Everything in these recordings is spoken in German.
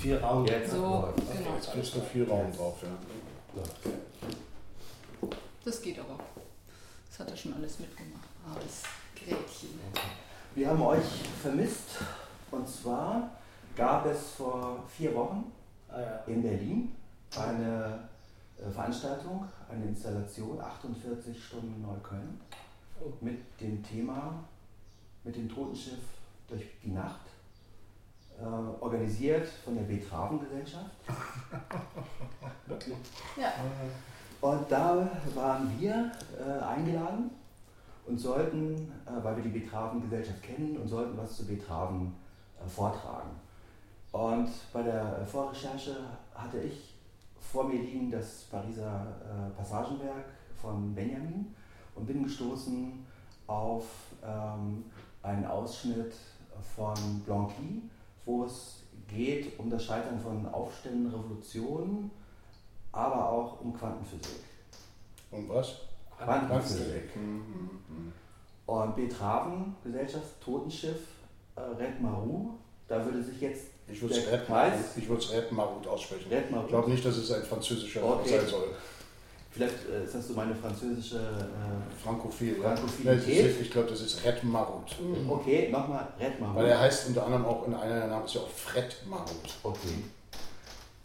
viel Raum. Jetzt So, läuft. genau. Jetzt kriegst du viel Raum drauf, ja. Das geht aber. Das hat er schon alles mitgemacht. Ah, das Grätchen. Wir haben euch vermisst und zwar gab es vor vier Wochen Ah, in Berlin eine äh, Veranstaltung, eine Installation, 48 Stunden Neukölln, Oh. mit dem Thema, mit dem Totenschiff durch die Nacht, äh, organisiert von der Betraven-Gesellschaft. Wirklich? Ja, Und da waren wir äh, eingeladen und sollten, äh, weil wir die Betraven-Gesellschaft kennen, und sollten was zu Betraven äh, vortragen. Und bei der äh, Vorrecherche hatte ich vor mir liegen das Pariser äh, Passagenwerk von Benjamin und bin gestoßen auf ähm, einen Ausschnitt von Blanqui, wo es geht um das Scheitern von Aufständen, Revolutionen, aber auch um Quantenphysik. Und was? Quantenphysik. Mhm, mhm. Und Betraven, Gesellschaft, Totenschiff, äh, Red Maru, da würde sich jetzt Ich würde es der Red Marut- würde es Red Marut aussprechen. Ich Maru, glaube nicht, dass es ein französischer Okay. sein soll. Vielleicht äh, ist das so meine französische, äh, Frankophil. Frankophilität. Ich glaube, das ist Red Marut. okay, nochmal Red Maru. Weil er heißt unter anderem auch in einer der Namen ist ja auch Fred Marut. okay.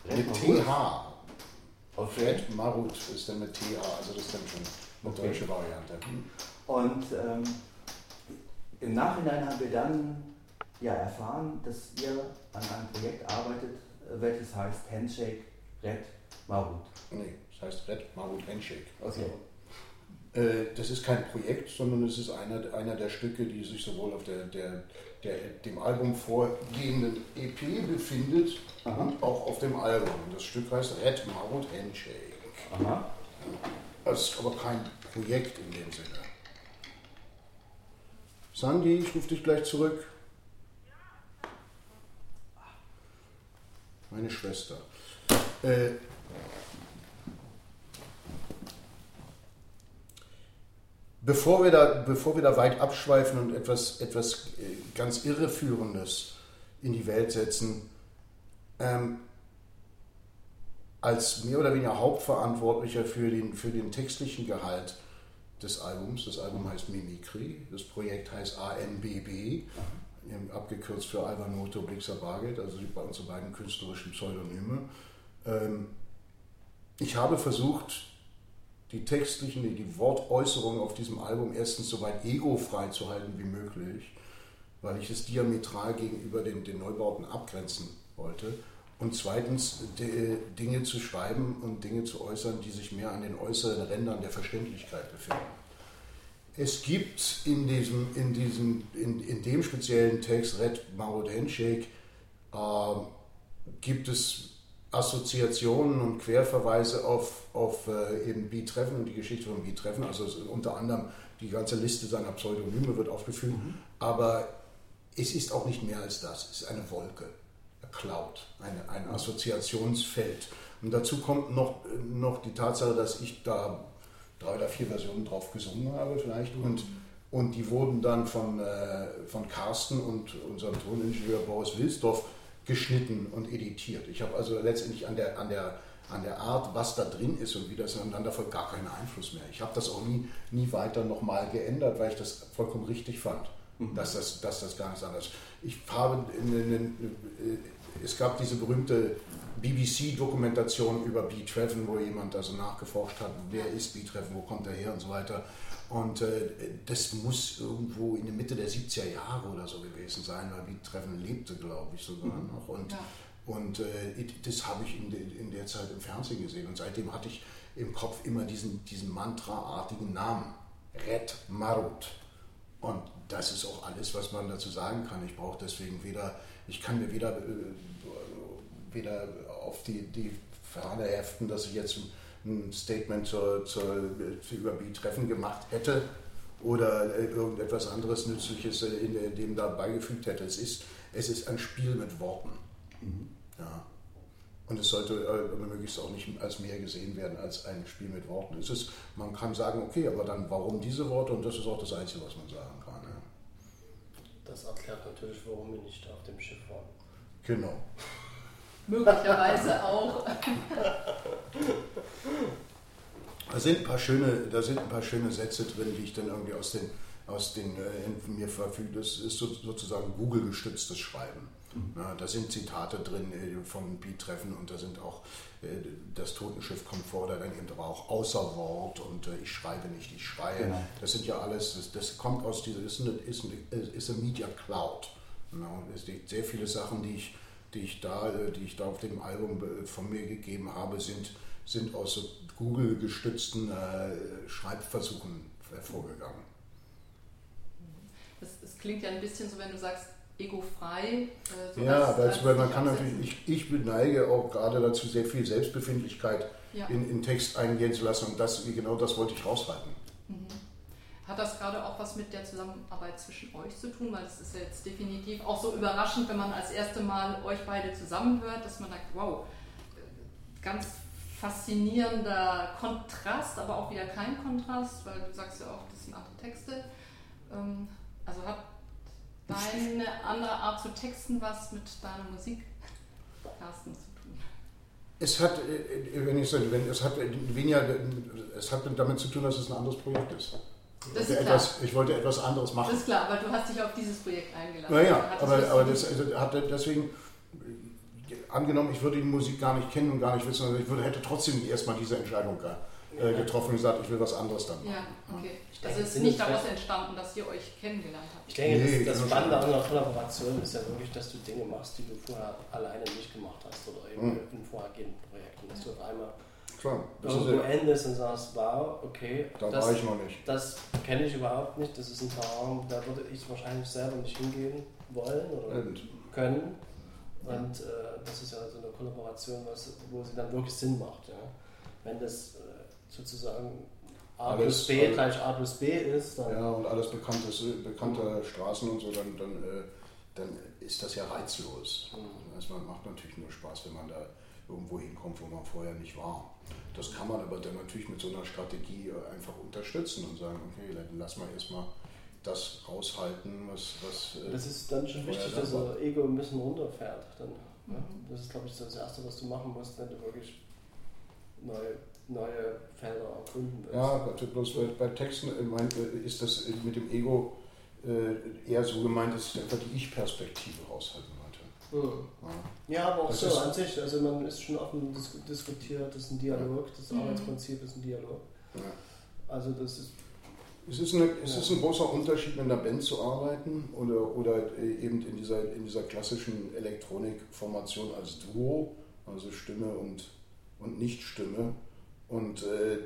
Red Mit. TH. Okay. Fred Marut ist dann mit TH, also das ist dann schon eine Okay. deutsche Variante. Und ähm, im Nachhinein haben wir dann ja, erfahren, dass ihr an einem Projekt arbeitet, äh, welches heißt Handshake Red Marut. Nee, das heißt Red Marut Handshake. Äh, Das ist kein Projekt, sondern es ist einer, einer der Stücke, die sich sowohl auf der, der, der dem Album vorgehenden EP befindet Aha. und auch auf dem Album. Das Stück heißt Red Marut Handshake. Aha. Das ist aber kein Projekt in dem Sinne. Sandy, ich rufe dich gleich zurück. Meine Schwester. Äh, bevor, wir da, bevor wir da weit abschweifen und etwas, etwas äh, ganz Irreführendes in die Welt setzen, ähm, als mehr oder weniger Hauptverantwortlicher für den, für den textlichen Gehalt des Albums. Das Album heißt Mimikry, das Projekt heißt ANBB, ähm, abgekürzt für Alvanoto Blixer Bargeld, also unsere beiden künstlerischen Pseudonyme. Ähm, ich habe versucht, die textlichen, die, Wortäußerungen auf diesem Album erstens so weit egofrei zu halten wie möglich, weil ich es diametral gegenüber den, den Neubauten abgrenzen wollte. Und zweitens die, Dinge zu schreiben und Dinge zu äußern, die sich mehr an den äußeren Rändern der Verständlichkeit befinden. Es gibt in, diesem, in, diesem, in, in dem speziellen Text Red Handshake äh, gibt es Assoziationen und Querverweise auf, auf äh, eben Beat-Treffen und die Geschichte von Beat-Treffen. Also unter anderem die ganze Liste seiner Pseudonyme wird aufgeführt. Aber es ist auch nicht mehr als das. Es ist eine Wolke, a Cloud, eine, ein Assoziationsfeld. Und dazu kommt noch, noch die Tatsache, dass ich da drei oder vier Versionen drauf gesungen habe vielleicht. Und, und die wurden dann von, äh, von Carsten und unserem Toningenieur Boris Wilsdorf geschnitten und editiert. Ich habe also letztendlich an der, an, der, an der Art, was da drin ist und wie das ineinander folgt, gar keinen Einfluss mehr. Ich habe das auch nie, nie weiter nochmal geändert, weil ich das vollkommen richtig fand, dass, das, dass das gar nichts anderes ist. Ich habe, es gab diese berühmte BBC-Dokumentation über Beatreffen, wo jemand also nachgeforscht hat, wer ist Beatreffen, wo kommt er her und so weiter. Und äh, das muss irgendwo in der Mitte der 70er Jahre oder so gewesen sein, weil Beat-Treffen lebte, glaube ich, sogar noch. Und, Ja. und äh, das habe ich in, de, in der Zeit im Fernsehen gesehen. Und seitdem hatte ich im Kopf immer diesen, diesen Mantra-artigen Namen. Red Marut. Und das ist auch alles, was man dazu sagen kann. Ich brauche deswegen weder, ich kann mir weder, äh, weder auf die, die Fahne heften, dass ich jetzt ein Statement zur, zur, zu über Treffen gemacht hätte oder äh, irgendetwas anderes Nützliches äh, in, dem da beigefügt hätte. Es ist, es ist ein Spiel mit Worten. Ja. Und es sollte äh, möglichst auch nicht als mehr gesehen werden als ein Spiel mit Worten. Es ist, man kann sagen, okay, aber dann warum diese Worte? Und das ist auch das Einzige, was man sagen kann. Ja. Das erklärt natürlich, warum wir nicht auf dem Schiff waren. Genau. Möglicherweise auch. Da sind ein paar schöne, da sind ein paar schöne Sätze drin, die ich dann irgendwie aus den, aus den äh, mir verfüge. Das ist so, sozusagen Google-gestütztes Schreiben. Mhm. Ja, da sind Zitate drin äh, von Beat-Treffen und da sind auch äh, das Totenschiff kommt vor, da dann eben aber auch außer Wort und äh, ich schreibe nicht, ich schreie. Genau. Das sind ja alles, das, das kommt aus dieser, ist eine, ist eine, ist eine Media Cloud. Ja, es gibt sehr viele Sachen, die ich, die ich da, äh, die ich da auf dem Album äh, von mir gegeben habe, sind, sind aus so Google-gestützten äh, Schreibversuchen hervorgegangen. Das, das, klingt ja ein bisschen so, wenn du sagst, egofrei. Äh, ja, weil man kann natürlich, ich, ich beneige auch gerade dazu, sehr viel Selbstbefindlichkeit ja. in, in Text eingehen zu lassen und das, genau das wollte ich raushalten. Mhm. Hat das gerade auch was mit der Zusammenarbeit zwischen euch zu tun? Weil es ist ja jetzt definitiv auch so überraschend, wenn man als erste Mal euch beide zusammenhört, dass man sagt, wow, ganz faszinierender Kontrast, aber auch wieder kein Kontrast, weil du sagst ja auch, das sind andere Texte. Ähm, also hat deine andere Art zu texten was mit deiner Musik, Carsten, zu tun? Es hat, äh, wenn ich sage, wenn, es hat weniger, es hat damit zu tun, dass es ein anderes Projekt ist. Das ist etwas, ich wollte etwas anderes machen. Das ist klar, aber du hast dich auf dieses Projekt eingelassen. Naja, aber, aber das also, hat deswegen, angenommen, ich würde die Musik gar nicht kennen und gar nicht wissen, also ich würde, hätte trotzdem erstmal diese Entscheidung äh, getroffen und gesagt, ich will was anderes dann machen. Ja, okay. Also es ist nicht daraus entstanden, dass ihr euch kennengelernt habt. Ich denke, nee, das, das Spannende an einer Kollaboration ist ja wirklich, dass du Dinge machst, die du vorher alleine nicht gemacht hast oder eben mhm. in vorhergehenden Projekten. Dass du auf einmal Klar, irgendwo endest und sagst, wow, okay, da das, war ich noch nicht. Das kenne ich überhaupt nicht. Das ist ein Raum, da würde ich wahrscheinlich selber nicht hingehen wollen oder und. können. Und äh, das ist ja so eine Kollaboration, was, wo sie dann wirklich Sinn macht. Ja? Wenn das äh, sozusagen A plus B gleich A plus B ist. Dann ja, und alles bekannte, bekannte Straßen und so, dann, dann, äh, dann ist das ja reizlos. Mhm. Also man macht natürlich nur Spaß, wenn man da irgendwo hinkommt, wo man vorher nicht war. Das kann man aber dann natürlich mit so einer Strategie äh, einfach unterstützen und sagen, okay, dann lass mal erstmal das aushalten, was. was äh, das ist dann schon wichtig, dass das Ego ein bisschen runterfährt. Dann, mhm. Das ist, glaube ich, das Erste, was du machen musst, wenn du wirklich neue neue Felder erkunden willst. Ja, bloß bei Texten äh, ist das mit dem Ego äh, eher so gemeint, dass ich einfach die Ich-Perspektive raushalten. Mhm. Ja. ja. aber auch das so an sich. Also man ist schon offen dis diskutiert, das ist ein Dialog, das mhm. Arbeitsprinzip ist ein Dialog. Ja. Also das ist es ist, eine, es ist ein großer Unterschied, mit einer Band zu arbeiten oder, oder äh, eben in dieser, in dieser klassischen Elektronikformation als Duo, also Stimme und, und Nicht-Stimme. Und äh,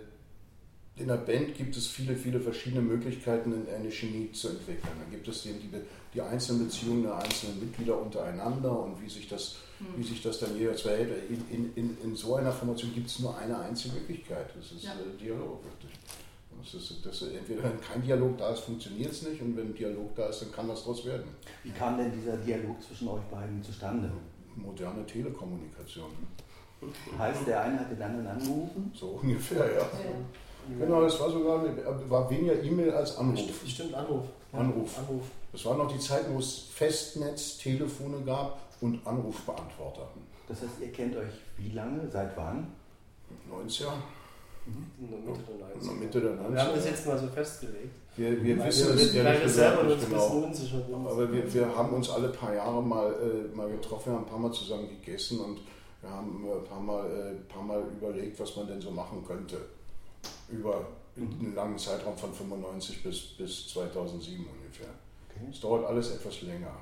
in der Band gibt es viele, viele verschiedene Möglichkeiten, eine Chemie zu entwickeln. Da gibt es eben die, die einzelnen Beziehungen der einzelnen Mitglieder untereinander und wie sich das, hm. wie sich das dann jeweils verhält. In, in, in so einer Formation gibt es nur eine einzige Möglichkeit. Das ist ja. äh, Dialog, wirklich. Das ist, das ist, entweder wenn kein Dialog da ist, funktioniert es nicht und wenn ein Dialog da ist, dann kann das daraus werden. Wie kam denn dieser Dialog zwischen euch beiden zustande? Moderne Telekommunikation. Heißt, der eine hat den anderen angerufen? So ungefähr, ja. ja. Genau, das war sogar war weniger E-Mail als Anruf. Stimmt, Anruf. Anruf. Anruf. Das waren noch die Zeiten, wo es Festnetztelefone gab und Anrufbeantworter. Das heißt, ihr kennt euch wie lange? Seit wann? 90 Jahre. In der Mitte der 90er. In der Mitte der 90er. Wir haben das jetzt mal so festgelegt. Wir, wir wissen es ja nicht selber nicht genau. Aber wir, wir haben uns alle paar Jahre mal, äh, mal getroffen, wir haben ein paar Mal zusammen gegessen und wir haben ein paar Mal, äh, paar Mal überlegt, was man denn so machen könnte. Über einen langen Zeitraum von 95 bis, bis 2007 ungefähr. Es okay. dauert alles etwas länger.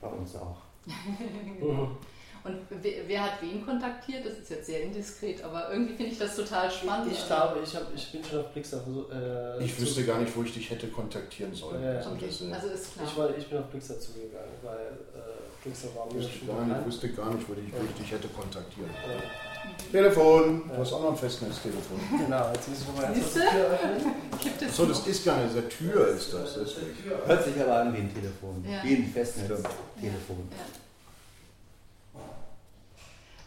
Bei uns auch. Und wer, wer, hat wen kontaktiert? Das ist jetzt sehr indiskret, aber irgendwie finde ich das total spannend. Ich, ich glaube, ich, hab, ich bin schon auf Blixer. Äh, ich wüsste gar nicht, wo ich dich hätte kontaktieren sollen. Ja, also, okay. das, äh, also ist klar. Ich, war, ich bin auf Blixer zugegangen, weil äh, Blixer war mir schon gar nicht, Ich wüsste gar nicht, wo, ich, wo ich dich hätte kontaktieren ja. Telefon, du hast auch noch ein Festnetztelefon. Genau, jetzt ich nochmal jetzt die Tür öffnen. Achso, das ist gar nicht, der Tür ist das. das Hört sich aber an wie ein Telefon, ja. wie ein Festnetztelefon.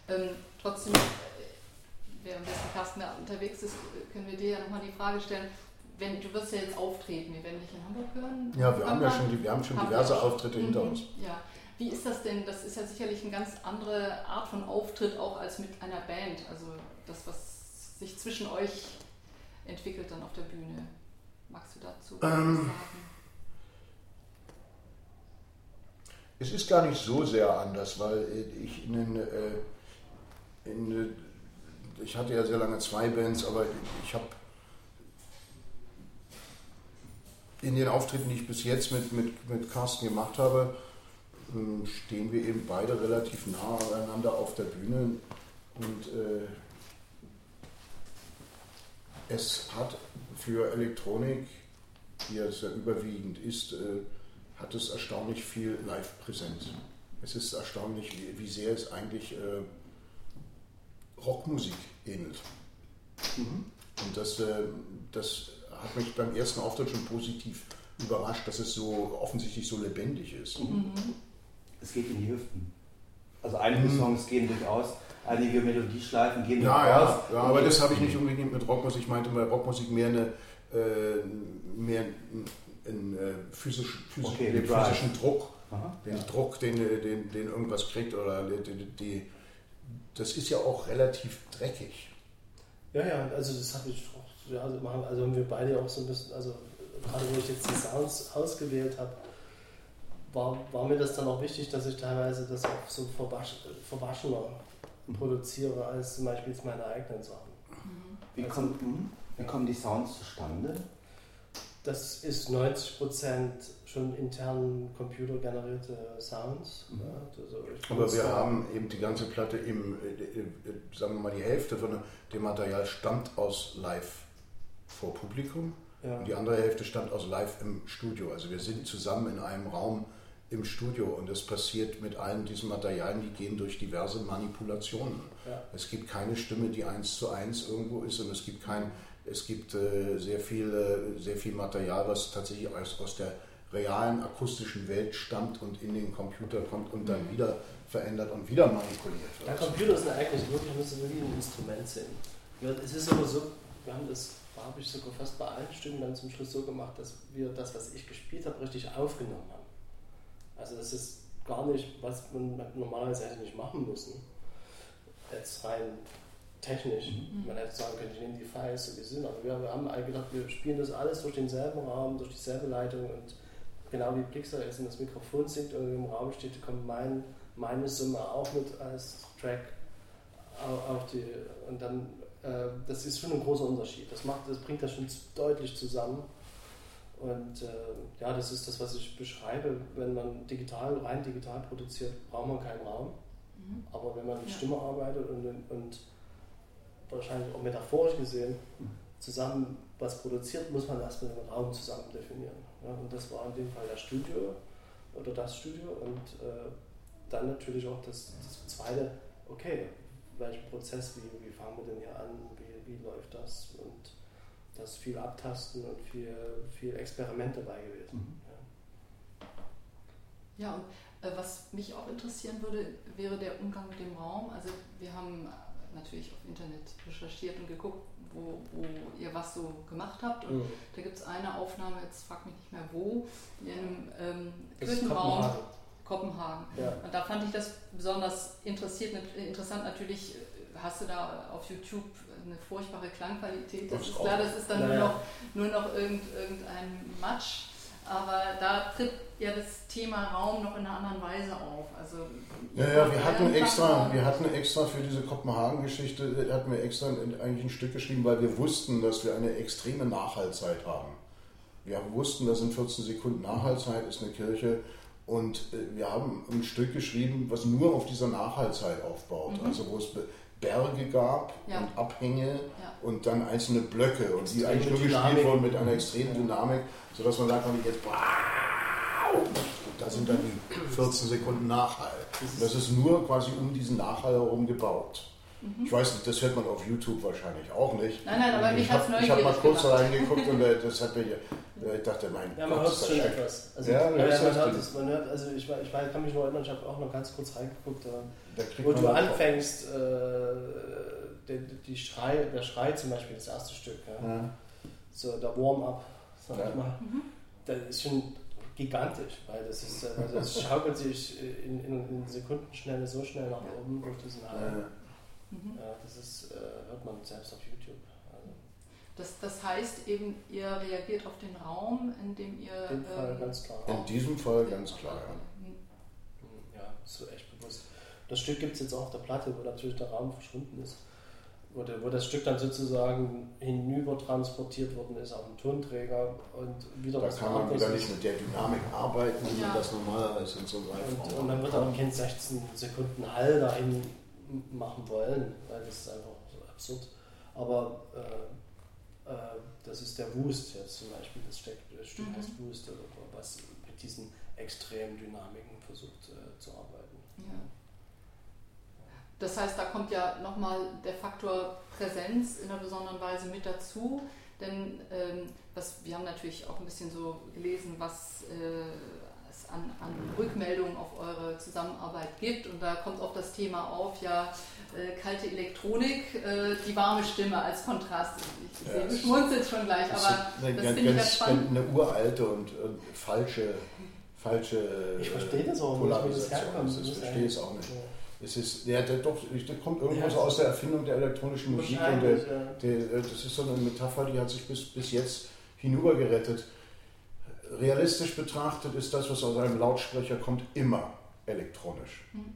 Ja. Ähm, trotzdem, äh, währenddessen Carsten da unterwegs ist, können wir dir ja nochmal die Frage stellen, wenn du wirst ja jetzt auftreten, wir werden dich in Hamburg hören. Ja, wir haben ja schon, die, wir haben schon diverse Auftritte hinter mhm. uns. Ja. Wie ist das denn? Das ist ja sicherlich eine ganz andere Art von Auftritt auch als mit einer Band. Also das, was sich zwischen euch entwickelt dann auf der Bühne. Magst du dazu ähm, sagen? Es ist gar nicht so sehr anders, weil ich in den, äh, in, ich hatte ja sehr lange zwei Bands, aber ich habe in den Auftritten, die ich bis jetzt mit, mit, mit Carsten gemacht habe, stehen wir eben beide relativ nah aneinander auf der Bühne und äh, es hat für Elektronik, die es ja überwiegend ist, äh, hat es erstaunlich viel Live-Präsenz. Es ist erstaunlich, wie, wie sehr es eigentlich äh, Rockmusik ähnelt. Mhm. Und das, äh, das hat mich beim ersten Auftritt schon positiv überrascht, dass es so offensichtlich so lebendig ist. Mhm. Es geht in die Hüften. Also einige mhm. Songs gehen durchaus, einige Melodieschleifen gehen ja, durchaus. Ja, ja aber das habe ich nicht unbedingt mit Rockmusik. Ich meinte bei Rockmusik mehr, eine, äh, mehr einen, äh, physisch, physisch, okay, den physischen Druck. Aha, den ja. Druck, den, den, den irgendwas kriegt oder die, die, das ist ja auch relativ dreckig. Ja, ja, also das habe ich ja, also, also haben wir beide auch so ein bisschen, also gerade wo ich jetzt die Sounds ausgewählt habe, war, war mir das dann auch wichtig, dass ich teilweise das auch so verwasch, verwaschener produziere als zum Beispiel meine eigenen Sachen. Wie, also, kommt, wie kommen die Sounds zustande? Das ist 90% schon intern computergenerierte Sounds. Mhm. Also Aber wir haben eben die ganze Platte im, äh, äh, sagen wir mal, die Hälfte von dem Material stammt aus Live vor Publikum ja. und die andere Hälfte stammt aus Live im Studio. Also wir sind zusammen in einem Raum im Studio und das passiert mit allen diesen Materialien, die gehen durch diverse Manipulationen. Ja. Es gibt keine Stimme, die eins zu eins irgendwo ist und es gibt kein, es gibt äh, sehr, viel, äh, sehr viel Material, was tatsächlich aus, aus der realen akustischen Welt stammt und in den Computer kommt und dann mhm. wieder verändert und wieder manipuliert wird. Ja, Computer sind eigentlich wirklich müssen wie ein Instrument sehen. Es ist aber so, wir haben das, habe ich sogar fast bei allen Stücken dann zum Schluss so gemacht, dass wir das, was ich gespielt habe, richtig aufgenommen haben. Also das ist gar nicht, was man normalerweise hätte nicht machen müssen. Jetzt rein technisch. Mhm. Man hätte sagen können, ich nehme die Files so wie sie sind. Aber wir, wir haben gedacht, wir spielen das alles durch denselben Raum, durch dieselbe Leitung und genau wie Pixar jetzt in das Mikrofon singt und im Raum steht, kommt mein, meine Summe auch mit als Track auf die und dann äh, das ist schon ein großer Unterschied. Das macht, das bringt das schon deutlich zusammen. Und äh, ja, das ist das, was ich beschreibe. Wenn man digital, rein digital produziert, braucht man keinen Raum. Mhm. Aber wenn man mit ja. Stimme arbeitet und, und wahrscheinlich auch metaphorisch gesehen zusammen was produziert, muss man erstmal den Raum zusammen definieren. Ja, und das war in dem Fall das Studio oder das Studio und äh, dann natürlich auch das, das zweite, okay, welchen Prozess, wie, wie fangen wir denn hier an, wie, wie läuft das und da ist viel Abtasten und viel, viel Experiment dabei gewesen. Mhm. Ja, ja und äh, was mich auch interessieren würde, wäre der Umgang mit dem Raum. Also wir haben natürlich auf Internet recherchiert und geguckt, wo, wo ihr was so gemacht habt. Und mhm. da gibt es eine Aufnahme, jetzt frag mich nicht mehr wo, in einem ähm, Kirchenraum. Kopenhagen. Ja. Und da fand ich das besonders interessiert, interessant. Natürlich hast du da auf YouTube eine furchtbare Klangqualität. Das, das ist klar, das ist dann naja. nur noch, nur noch irgend, irgendein Matsch. Aber da tritt ja das Thema Raum noch in einer anderen Weise auf. Also, ja, ja, wir hatten extra, wir hatten extra für diese Kopenhagen-Geschichte, hatten wir extra eigentlich ein Stück geschrieben, weil wir wussten, dass wir eine extreme Nachhaltzeit haben. Wir wussten, dass in 14 Sekunden Nachhaltzeit ist eine Kirche und äh, wir haben ein Stück geschrieben, was nur auf dieser Nachhaltzeit aufbaut. Mhm. Also wo es Berge gab ja. und Abhänge ja. und dann einzelne Blöcke und die eigentlich nur gespielt wurden mit einer extremen Dynamik, sodass man sagt, ich jetzt da sind dann die 14 Sekunden Nachhall. Das ist nur quasi um diesen Nachhall herum gebaut. Ich weiß nicht, das hört man auf YouTube wahrscheinlich auch nicht. Nein, nein, aber ich habe hab mal kurz gemacht. reingeguckt und äh, das hat mir, ich dachte, mein ja, man Gott, hört schon etwas. Also, ja, ja, man, hört es, man hört, also ich, ich kann mich noch erinnern, ich habe auch noch ganz kurz reingeguckt, wo du anfängst, äh, der, die Schrei, der Schrei zum Beispiel, das erste Stück, ja. Ja. so der Warm-up, sag ich mal, mhm. das ist schon gigantisch, weil das ist, also es schaukelt sich in, in, in Sekundenschnelle so schnell nach oben durch diesen Hall. Mhm. Ja, das ist, äh, hört man selbst auf YouTube. Also das, das heißt eben, ihr reagiert auf den Raum, indem ihr. In dem Fall ähm, ganz klar. In diesem Fall ganz klar, ja. Mhm. Ja, so echt bewusst. Das Stück gibt es jetzt auch auf der Platte, wo natürlich der Raum verschwunden ist wo, der, wo das Stück dann sozusagen hinüber transportiert worden ist auf den Tonträger und wieder da kann man wieder nicht mit der Dynamik arbeiten, wie ja. man das normalerweise in so einem und, und dann wird auch kein 16 Sekunden Hall dahin machen wollen, weil das ist einfach so absurd. Aber äh, äh, das ist der Wust jetzt zum Beispiel, das, Stück, das Stück mhm. heißt Wust, was mit diesen extremen Dynamiken versucht äh, zu arbeiten. Ja. Das heißt, da kommt ja nochmal der Faktor Präsenz in einer besonderen Weise mit dazu. Denn ähm, was, wir haben natürlich auch ein bisschen so gelesen, was äh, es an, an, Rückmeldungen auf eure Zusammenarbeit gibt. Und da kommt auch das Thema auf, ja, äh, kalte Elektronik, äh, die warme Stimme als Kontrast. Ich, ich ja, sehe, schmunzelt schon gleich, aber eine, das finde ich ganz spannend. Eine uralte und, und falsche, falsche Ich verstehe das auch nicht, das herkommt. Ich verstehe es auch nicht. Ja. Es ist, ja, der, doch, der kommt irgendwo so aus der Erfindung der elektronischen Musik und der, der, äh, das ist so eine Metapher, die hat sich bis, bis jetzt hinübergerettet. Realistisch betrachtet ist das, was aus einem Lautsprecher kommt, immer elektronisch. Mhm.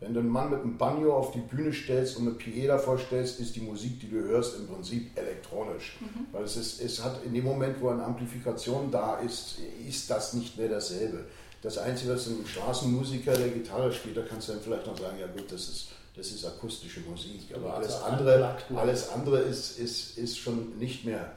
Wenn du einen Mann mit einem Banjo auf die Bühne stellst und eine PE davor stellst, ist die Musik, die du hörst, im Prinzip elektronisch. Mhm. Weil es, ist, es hat in dem Moment, wo eine Amplifikation da ist, ist das nicht mehr dasselbe. Das Einzige, was ein Straßenmusiker, der Gitarre spielt, da kannst du dann vielleicht noch sagen, ja gut, das ist, das ist akustische Musik. Aber alles andere, alles andere ist, ist, ist schon nicht mehr,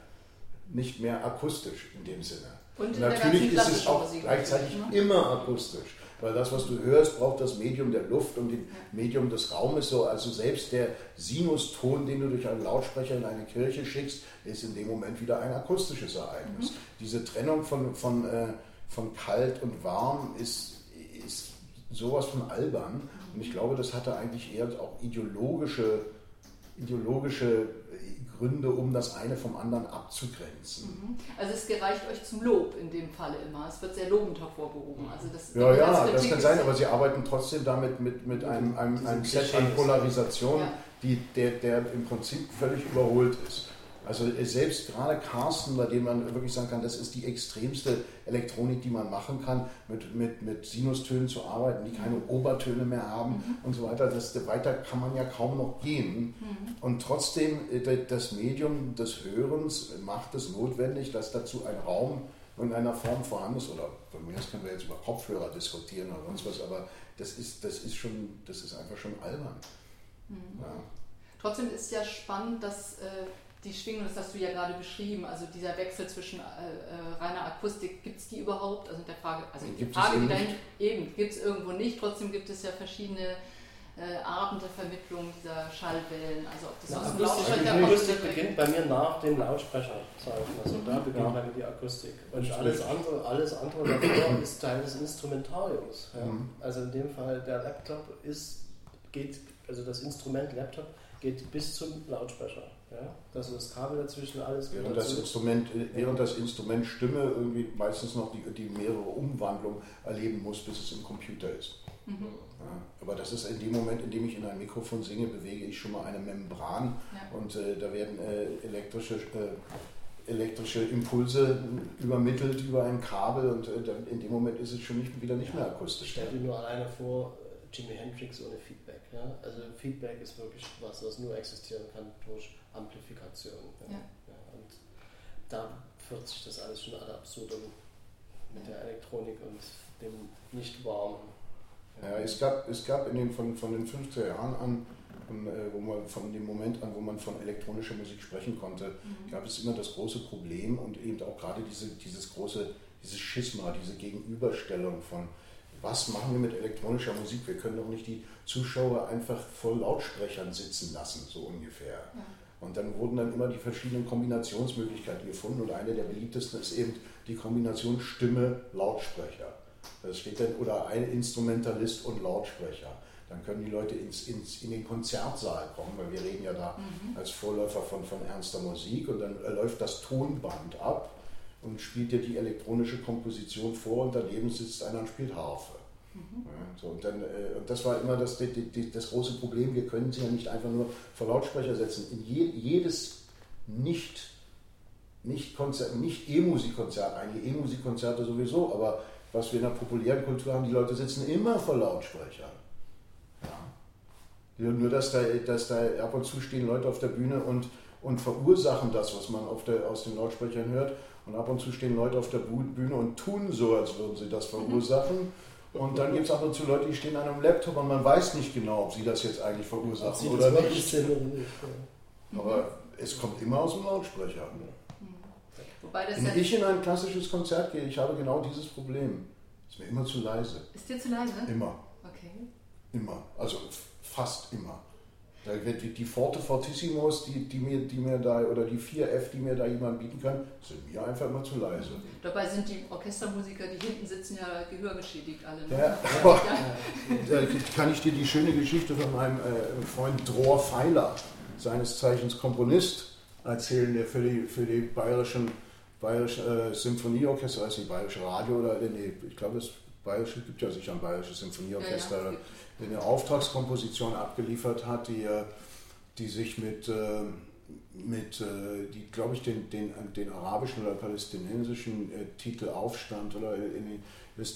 nicht mehr akustisch in dem Sinne. Und, natürlich ist es auch Musik gleichzeitig ne? immer akustisch. Weil das, was du hörst, braucht das Medium der Luft und das Medium des Raumes so. Also selbst der Sinuston, den du durch einen Lautsprecher in eine Kirche schickst, ist in dem Moment wieder ein akustisches Ereignis. Mhm. Diese Trennung von, von äh, von kalt und warm ist, ist sowas von albern. Und ich glaube, das hatte eigentlich eher auch ideologische, ideologische Gründe, um das eine vom anderen abzugrenzen. Mhm. Also es gereicht euch zum Lob in dem Falle immer. Es wird sehr lobend hervorgehoben. Also das, ja, ja, das kann sein, aber sie arbeiten trotzdem damit mit, mit einem, einem, einem Set an Polarisation, ja. die, der, der im Prinzip völlig überholt ist. Also selbst gerade Carsten, bei dem man wirklich sagen kann, das ist die extremste Elektronik, die man machen kann, mit, mit, mit Sinustönen zu arbeiten, die keine Obertöne mehr haben mhm. und so weiter. Das, weiter kann man ja kaum noch gehen. Mhm. Und trotzdem, äh, das Medium des Hörens macht es notwendig, dass dazu ein Raum in einer Form vorhanden ist. Oder von mir aus können wir jetzt über Kopfhörer diskutieren oder sonst was, aber das ist, das ist, schon, das ist einfach schon albern. Mhm. Ja. Trotzdem ist ja spannend, dass äh, die Schwingung, das hast du ja gerade beschrieben, also dieser Wechsel zwischen äh, äh reiner Akustik, gibt es die überhaupt? Also der Frage, also die Frage, die dahin, eben, gibt es irgendwo nicht, trotzdem gibt es ja verschiedene äh, Arten der Vermittlung dieser Schallwellen. Also ob das ja, aus dem Lautsprecher Die Akustik beginnt bei mir nach dem Lautsprecherzeichen, also da beginnt ja. bei mir die Akustik. Und alles andere, alles andere davor ist Teil des Instrumentariums. Ja. Mhm. Also in dem Fall der Laptop ist, geht, also das Instrument Laptop geht bis zum Lautsprecher. Ja? Also das Kabel dazwischen, alles während das, Instrument, äh, während das Instrument Stimme irgendwie meistens noch die, die mehrere Umwandlungen erleben muss, bis es im Computer ist. Mhm. Ja, aber das ist in dem Moment, in dem ich in ein Mikrofon singe, bewege ich schon mal eine Membran ja. und äh, da werden äh, elektrische, äh, elektrische Impulse übermittelt über ein Kabel und äh, in dem Moment ist es schon nicht, wieder nicht mehr akustisch. Stell dir nur alleine vor, Jimi Hendrix ohne Feedback. Ja? Also Feedback ist wirklich was, was nur existieren kann durch Amplifikation. Ja. Ja. und da wird sich das alles schon alle absurdum mit der Elektronik und dem nicht warmen. Ja, es gab, es gab in den, von, von den 50er Jahren an, von, äh, wo man, von dem Moment an, wo man von elektronischer Musik sprechen konnte, mhm. gab es immer das große Problem und eben auch gerade diese, dieses große, dieses Schisma, diese Gegenüberstellung von was machen wir mit elektronischer Musik? Wir können doch nicht die Zuschauer einfach vor Lautsprechern sitzen lassen, so ungefähr. Ja. Und dann wurden dann immer die verschiedenen Kombinationsmöglichkeiten gefunden und eine der beliebtesten ist eben die Kombination Stimme-Lautsprecher. Das steht dann, oder ein Instrumentalist und Lautsprecher. Dann können die Leute ins, ins, in den Konzertsaal kommen, weil wir reden ja da mhm. als Vorläufer von, von ernster Musik und dann läuft das Tonband ab und spielt dir die elektronische Komposition vor und daneben sitzt einer und spielt Harfe. Mhm. Ja, so, und, dann, äh, und das war immer das, die, die, das große Problem, wir können sie ja nicht einfach nur vor Lautsprecher setzen. In je, jedes nicht nicht, nicht E-Musikkonzert, einige E-Musikkonzerte sowieso, aber was wir in der populären Kultur haben, die Leute sitzen immer vor Lautsprechern. Ja. Nur, dass da, dass da ab und zu stehen Leute auf der Bühne und, und verursachen das, was man auf der, aus den Lautsprechern hört. Und ab und zu stehen Leute auf der Bühne und tun so, als würden sie das verursachen. Und dann gibt es ab und zu Leute, die stehen an einem Laptop und man weiß nicht genau, ob sie das jetzt eigentlich verursachen oder nicht. Aber es kommt immer aus dem Lautsprecher. Wenn ich in ein klassisches Konzert gehe, ich habe genau dieses Problem. Ist mir immer zu leise. Ist dir zu leise? Immer. Okay. Immer. Also fast immer. Da wird die, Forte Fortissimos, die, die, mir, die mir da, oder die 4F, die mir da jemand bieten kann, sind mir einfach immer zu leise. Dabei sind die Orchestermusiker, die hinten sitzen, ja gehörgeschädigt alle. Ne? Ja, aber da kann ich dir die schöne Geschichte von meinem äh, Freund Dror Feiler, seines Zeichens Komponist, erzählen, der für die, für die bayerischen Bayerische äh, Symphonieorchester, also die Bayerische Radio oder nee, ich glaube, das Bayerische gibt ja sicher ein Bayerisches Symphonieorchester, ja, ja, eine Auftragskomposition abgeliefert hat, die, äh, die sich mit, äh, mit äh, die glaube ich den, den, den arabischen oder palästinensischen Titel Aufstand oder in,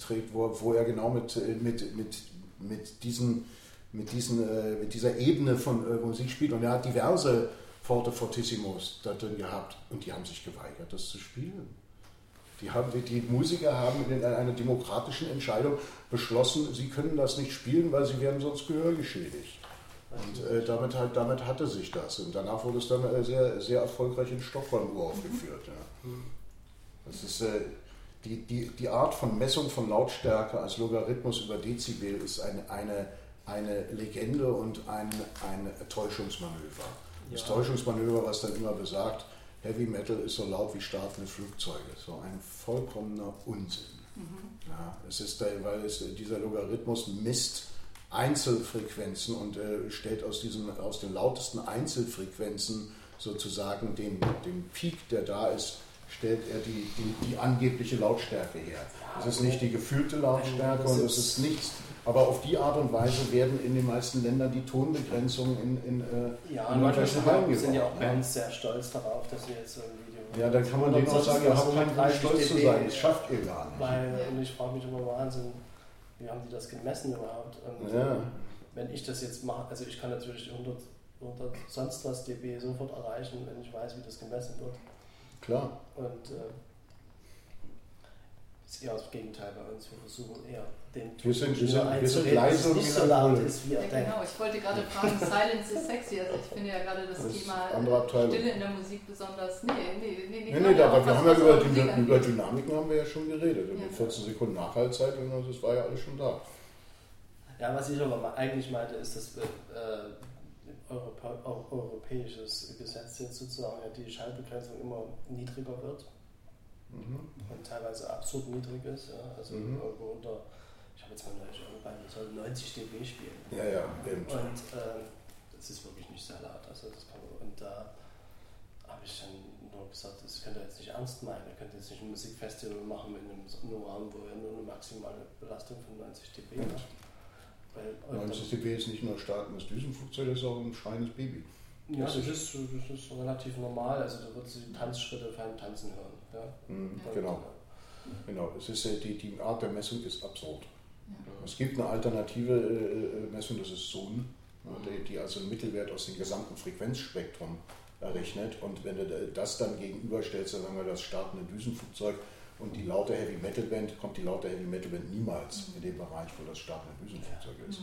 trägt, wo, wo er genau mit, mit, mit, mit diesen mit, diesen, mit dieser Ebene von Musik spielt und er hat diverse Forte Fortissimos da drin gehabt und die haben sich geweigert, das zu spielen. Die, haben, die Musiker haben in einer demokratischen Entscheidung beschlossen, sie können das nicht spielen, weil sie werden sonst Gehör geschädigt. Und äh, damit, halt, damit hatte sich das. Und danach wurde es dann äh, sehr, sehr erfolgreich in Stockholm uraufgeführt. Ja. Das ist, äh, die, die, die Art von Messung von Lautstärke als Logarithmus über Dezibel ist eine, eine, eine Legende und ein, ein Täuschungsmanöver. Das Täuschungsmanöver, was dann immer besagt, Heavy Metal ist so laut wie startende Flugzeuge. So ein vollkommener Unsinn. Mhm. Ja, es ist, weil es, dieser Logarithmus misst Einzelfrequenzen und äh, stellt aus, diesen, aus den lautesten Einzelfrequenzen sozusagen den, den Peak, der da ist, stellt er die, die, die angebliche Lautstärke her. Es ist nicht die gefühlte Lautstärke und es ist nichts aber auf die Art und Weise werden in den meisten Ländern die Tonbegrenzungen in, in, äh, ja, in manchen Hallen sind ja auch Bands sehr stolz darauf, dass sie jetzt so ein Video Ja, dann kann man denen auch sagen, ihr habt keinen Grund stolz zu sein, das schafft ihr gar nicht. Weil, und ich frage mich immer Wahnsinn, wie haben die das gemessen überhaupt? Und ja. wenn ich das jetzt mache, also ich kann natürlich 100, 100 sonst was dB sofort erreichen, wenn ich weiß, wie das gemessen wird. Klar. Und äh, ist eher das Gegenteil bei uns. Wir versuchen eher den wir sind, wir sind, wir sind leise und nicht so laut ist, wie er ja, Genau, ich wollte gerade fragen, Silence is sexy. Also ich finde ja gerade das, das Thema Stille in der Musik besonders. Nee, nee, nee, nee. Nee, nee, aber wir haben ja über, über Dynamiken haben wir ja schon geredet. Ja. Mit 14 Sekunden Nachhaltzeit und das war ja alles schon da. Ja, was ich aber eigentlich meinte, ist, dass äh, Europa, europäisches Gesetz jetzt sozusagen die Schallbegrenzung immer niedriger wird mhm. und teilweise absurd niedrig ist. Ja? Also mhm. irgendwo unter, ich habe jetzt mal neulich irgendwann, soll 90 dB spielen. Ja, ja, eben. Und äh, das ist wirklich nicht sehr laut. Also das kann, und da habe ich dann nur gesagt, das könnt ihr jetzt nicht ernst meinen. Ihr könnt jetzt nicht ein Musikfestival machen mit einem, Raum, wo ihr nur eine maximale Belastung von 90 dB habt. 90 dB ist nicht nur Düsenflugzeug, das ist auch ein schreiendes Baby. Ja, das ist, das ist relativ normal. Also da wird sie die Tanzschritte beim Tanzen hören. Ja? Mhm, genau. Genau, es ist, die, die Art der Messung ist absurd. Es gibt eine alternative äh, äh Messung, das ist Sun, die, die also einen Mittelwert aus dem gesamten Frequenzspektrum errechnet. Und wenn du das dann gegenüberstellst, dann sagen wir das startende Düsenflugzeug und die laute Heavy Metal Band, kommt die laute Heavy Metal Band niemals in den Bereich, wo das startende Düsenflugzeug ist.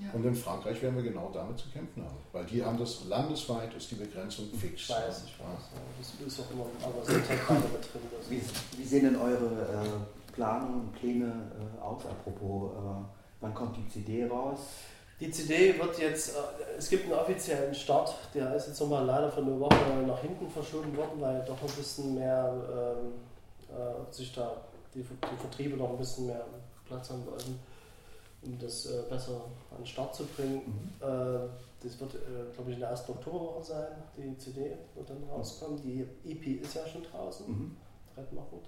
Ja. Und in Frankreich werden wir genau damit zu kämpfen haben. Weil die haben das landesweit ist die Begrenzung fix. Ich weiß, ich weiß. Ja. Das ist auch immer aber so zentral mit drin. Wie, wie, sehen denn eure äh, Planungen und Pläne äh, aus? Apropos, äh, wann kommt die CD raus? Die CD wird jetzt, äh, es gibt einen offiziellen Start, der ist jetzt nochmal leider für eine Woche nach hinten verschoben worden, weil doch ein bisschen mehr ähm, äh, sich da die, die Vertriebe noch ein bisschen mehr Platz haben wollten um das äh, besser an den Start zu bringen. Mhm. Äh, das wird, äh, glaube ich, in der ersten Oktoberwoche sein, die CD wird dann rauskommen. Die EP ist ja schon draußen. Mhm. brettmachend.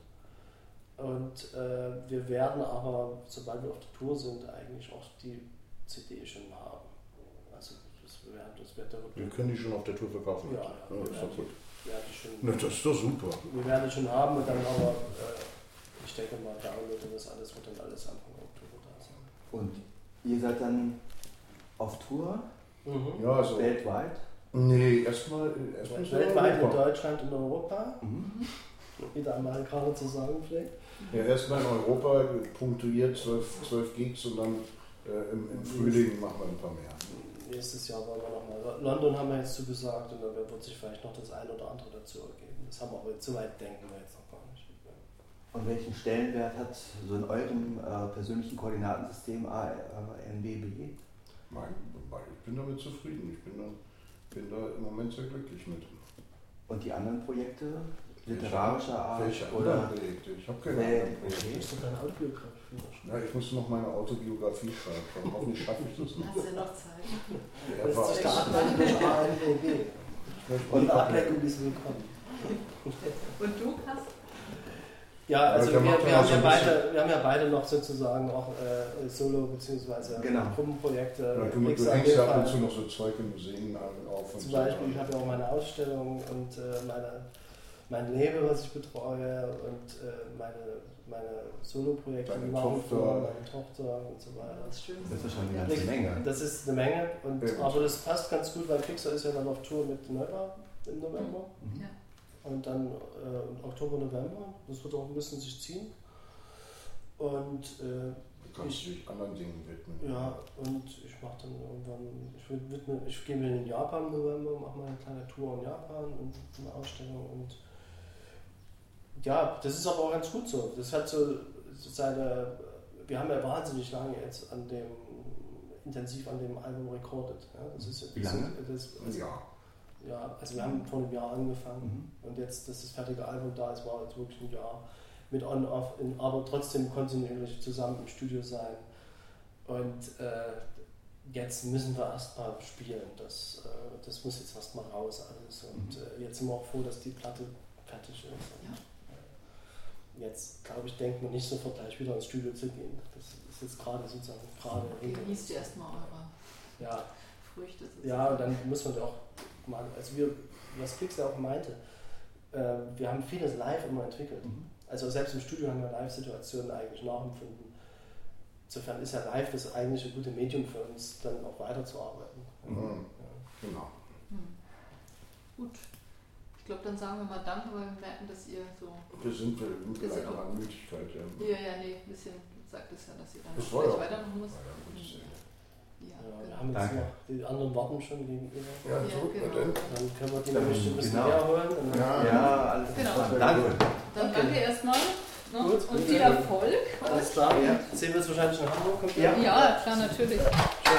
Und äh, wir werden aber, sobald wir auf der Tour sind, eigentlich auch die CD schon haben. Also das, das wird Wir können die schon auf der Tour verkaufen. Ja, ja. ja das, ist gut. Schon, Na, das ist doch super. Wir werden die schon haben und dann aber, äh, ich denke mal, Download und das alles wird dann alles Anfang Oktober da sein. Und ihr seid dann auf Tour? Mhm. Ja, also weltweit? Nee, erstmal erst weltweit in Deutschland und Europa. Mhm. Wie der Amerikaner zu sagen pflegt. Ja, erstmal in Europa punktuiert 12, 12 Gigs und dann äh, im, im, Frühling machen wir ein paar mehr. Nächstes Jahr wollen wir nochmal. London haben wir jetzt zugesagt und dann wird sich vielleicht noch das eine oder andere dazu ergeben. Das haben wir aber zu weit denken wir jetzt noch gar nicht. Und welchen Stellenwert hat so in eurem äh, persönlichen Koordinatensystem ANBB? Nein, ich bin damit zufrieden. Ich bin da, bin da im Moment sehr glücklich mit. Und die anderen Projekte? literarischer Art? Welche oder Projekte? Ich habe keine nee. Okay. Hast du deine Autobiografie Ja, ich muss noch meine Autobiografie schreiben. Hoffentlich schaffe ich das noch. Hast du noch Zeit? Ja, das ist ANPB. Und Ablenkung ist willkommen. Und du hast? Ja, also wir, wir, haben ja beide, wir haben ja beide noch sozusagen auch äh, Solo- bzw. Genau. Gruppenprojekte. Ja, du, du hängst ja ab und zu noch so Zeug in Museen auf. Zum Beispiel, ich habe ja auch meine Ausstellung und äh, meine mein Leben, was ich betreue und äh, meine, meine Solo-Projekte, die machen vor, meine Tochter und so weiter. Das, das ist schon eine ganze Menge. Das ist eine Menge, und, ja. aber das passt ganz gut, weil Pixar ist ja dann auf Tour mit Neubau im November. Mhm. Ja. Und dann äh, Oktober, November. Das wird auch ein bisschen sich ziehen. Und äh, kannst ich, dich anderen Dingen widmen. Ja, und ich mache dann irgendwann, ich widme, ich gehe mir in Japan im November, mache mal eine kleine Tour in Japan und eine Ausstellung und ja, das ist aber auch ganz gut so. Das hat so seine. Wir haben ja wahnsinnig lange jetzt an dem intensiv an dem Album recorded. Ja, das ist, Wie lange? Das, das, ja. Ja, also wir haben vor einem Jahr angefangen mhm. und jetzt, dass das fertige Album da ist, war jetzt wirklich ein Jahr mit On-Off, aber trotzdem kontinuierlich zusammen im Studio sein. Und äh, jetzt müssen wir erstmal spielen. Das, äh, das muss jetzt erstmal raus alles. Und mhm. äh, jetzt sind wir auch froh, dass die Platte fertig ist. Ja jetzt, glaube ich, denkt man nicht sofort gleich wieder ins Studio zu gehen. Das ist jetzt gerade sozusagen gerade. Genießt ihr erstmal eure ja. Früchte. Sozusagen. Ja, und dann muss man auch mal, also wir, was Flix ja auch meinte, äh, wir haben vieles live immer entwickelt. Mhm. Also selbst im Studio haben wir Live-Situationen eigentlich nachempfunden. Insofern ist ja live das eigentliche gute Medium für uns, dann auch weiterzuarbeiten. Mhm. Ja. Genau. Mhm. Gut. Ich glaube, dann sagen wir mal Danke, weil wir merken, dass ihr so. Wir sind mit gleicher Anmütigkeit, ja. Ja, ja, nee, ein bisschen sagt es ja, dass ihr dann das gleich weitermachen müsst. Ja, ja, wir haben jetzt noch, die anderen warten schon gegenüber. Ja, so, ja, genau. Dann können wir die nämlich ein bisschen genau. mehr holen. Ja, ja, alles genau. Danke. Dann okay. danke erstmal. Ne? Gut, und viel Erfolg. Alles klar. Ja. Sehen wir uns wahrscheinlich in Hamburg. Ja. ja, klar, natürlich.